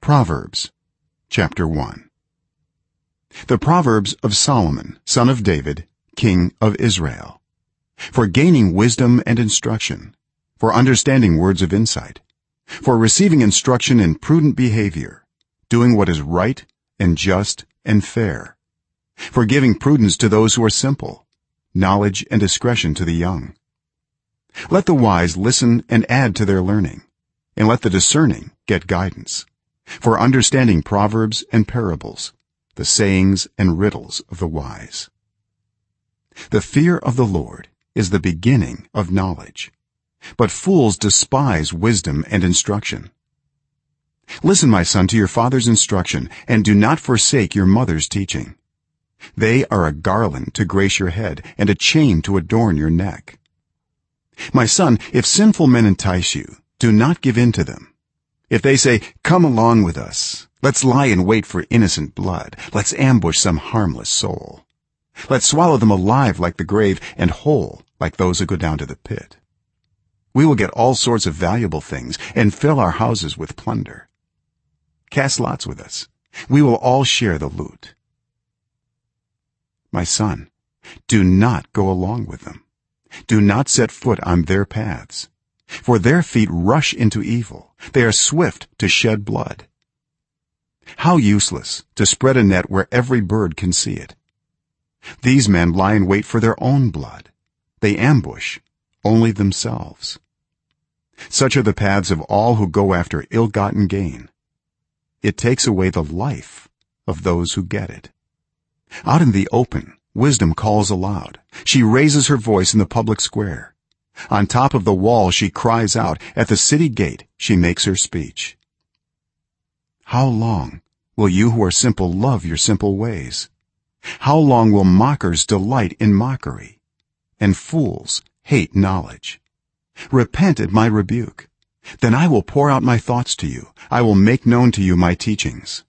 proverbs chapter 1 the proverbs of solomon son of david king of israel. For gaining wisdom and instruction for understanding words of insight for receiving instruction in prudent behavior doing what is right and just and fair for giving prudence to those who are simple knowledge and discretion to the young. Let the wise listen and add to their learning and let the discerning get guidance for understanding proverbs and parables the sayings and riddles of the wise. The fear of the lord is the beginning of knowledge but fools despise wisdom and instruction. Listen my son to your father's instruction and do not forsake your mother's teaching. They are a garland to grace your head and a chain to adorn your neck. My son if sinful men entice you do not give in to them if they say come along with us. Let's lie in wait for innocent blood. Let's ambush some harmless soul. Let's swallow them alive like the grave and whole like those who go down to the pit. We will get all sorts of valuable things and fill our houses with plunder. Cast lots with us. We will all share the loot. My son do not go along with them. Do not set foot on their paths for their feet rush into evil. They are swift to shed blood. How useless to spread a net where every bird can see it. These men lie in wait for their own blood. They ambush only themselves. Such are the paths of all who go after ill-gotten gain. It takes away the life of those who get it. Out in the open wisdom calls aloud. She raises her voice in the public square on top of the wall she cries out. At the city gate she makes her speech. How long will you who are simple love your simple ways? How long will mockers delight in mockery? And fools hate knowledge. Repent at my rebuke. Then i will pour out my thoughts to you. I will make known to you my teachings.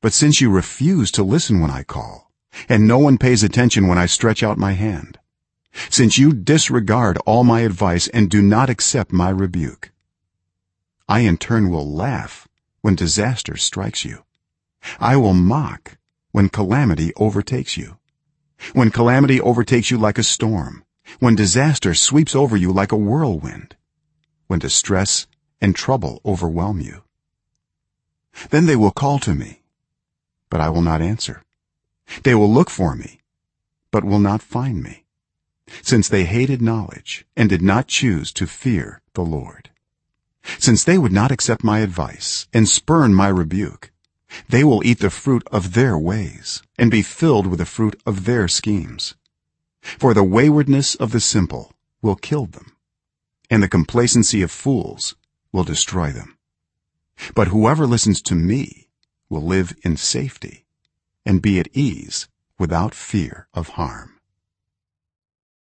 But since you refuse to listen when i call and no one pays attention when i stretch out my hand since you disregard all my advice and do not accept my rebuke. I in turn will laugh when disaster strikes you. I will mock when calamity overtakes you. When calamity overtakes you like a storm when disaster sweeps over you like a whirlwind when distress and trouble overwhelm you. Then they will call to me but i will not answer. They will look for me but will not find me since they hated knowledge and did not choose to fear the lord. Since they would not accept my advice and spurn my rebuke they will eat the fruit of their ways and be filled with the fruit of their schemes. For the waywardness of the simple will kill them and the complacency of fools will destroy them. But whoever listens to me will live in safety and be at ease without fear of harm